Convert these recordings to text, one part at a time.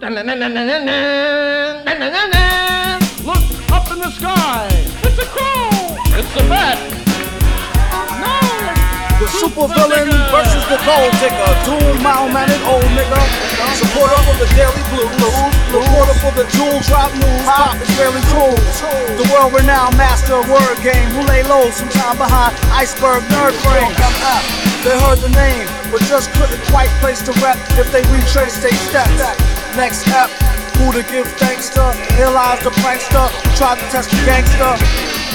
Look up in the sky. It's a crow. It's a bat. No. The supervillain versus the gold digger. Doom mounted old nigga. Supporter for the Daily Blues. Reporter for the Jewel Drop News. Pop Israeli tools. The world renowned master of word game. Who lay low sometime behind iceberg nerd frame. They heard the name, but just couldn't quite place the rep if they retraced their steps. Next step, who to give thanks to? Realize the prankster, who tried to test the gangster.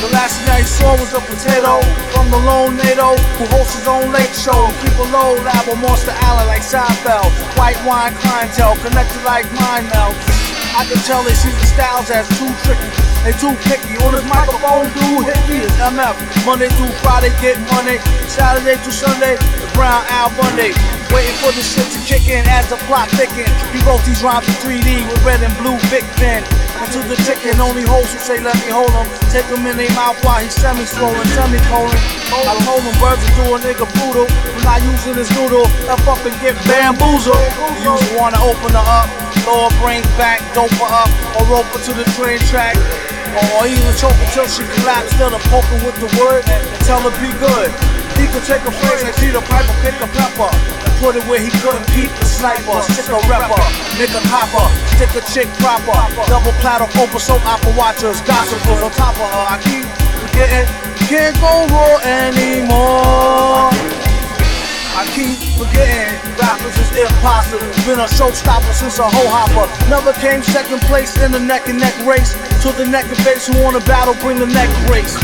The last thing I saw was a potato from the lone NATO who hosts his own late show. People low on Monster Alley like Seinfeld. White wine clientele connected like mind meld. I can tell they see the styles as too tricky. They too picky. On his microphone, dude hit me is MF. Monday through Friday, get money. Saturday through Sunday, the Brown Al Bundy. Waiting for the shit to kick in as the plot thickens. He wrote these rhymes in 3D with red and blue Bic pen. Unto the chicken, only hoes who say let me hold him. Take him in their mouth while he's semi-swollen, semi-colon. I told him birds will do a nigga brutal. I'm not using his noodle. F up and get bamboozled. You usually wanna open her up. Her brains back, dope her up, or rope her to the train track. Or even choke her till she collapse, instead of poking with the wood and tell her be good. He could take a phrase like Peter Piper, pick a pepper, put it where he couldn't peep the sniper, stick a rapper, nigga copper, stick a chick proper, double platter, open soap opera watchers, gossipers on top of her. I keep forgetting, can't go raw anymore. Impossible. Been a showstopper since a hoe hopper. Never came second place in the neck and neck race. To the neck and face who want a battle, bring the neck brace.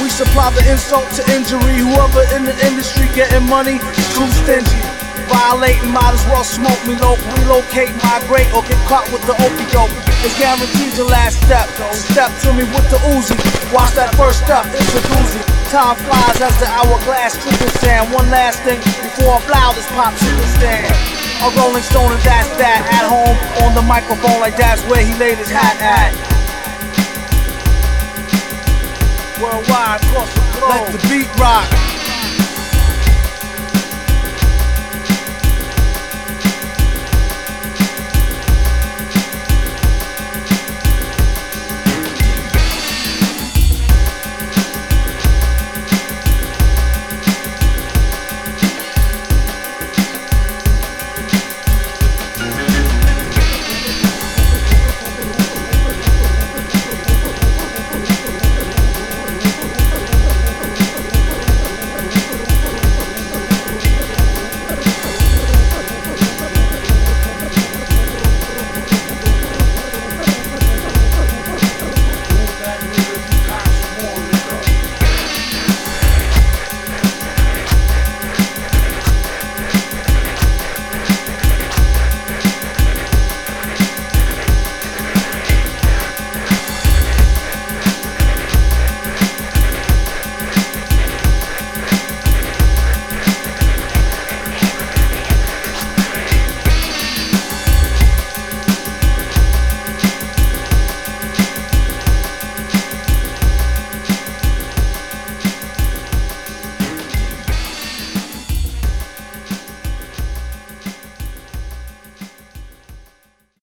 We supply the insult to injury. Whoever in the industry getting money too stingy. Violating, might as well smoke me low. Relocate, migrate, or get caught with the okie doke. It's guaranteed the last step. Step to me with the Uzi. Watch that first step, it's a doozy. Time flies as the hourglass triple down. One last thing before I blow this pop chicken stand. A rolling stone and that's that. At home on the microphone, like that's where he laid his hat at. Worldwide, across the globe. Let the beat rock.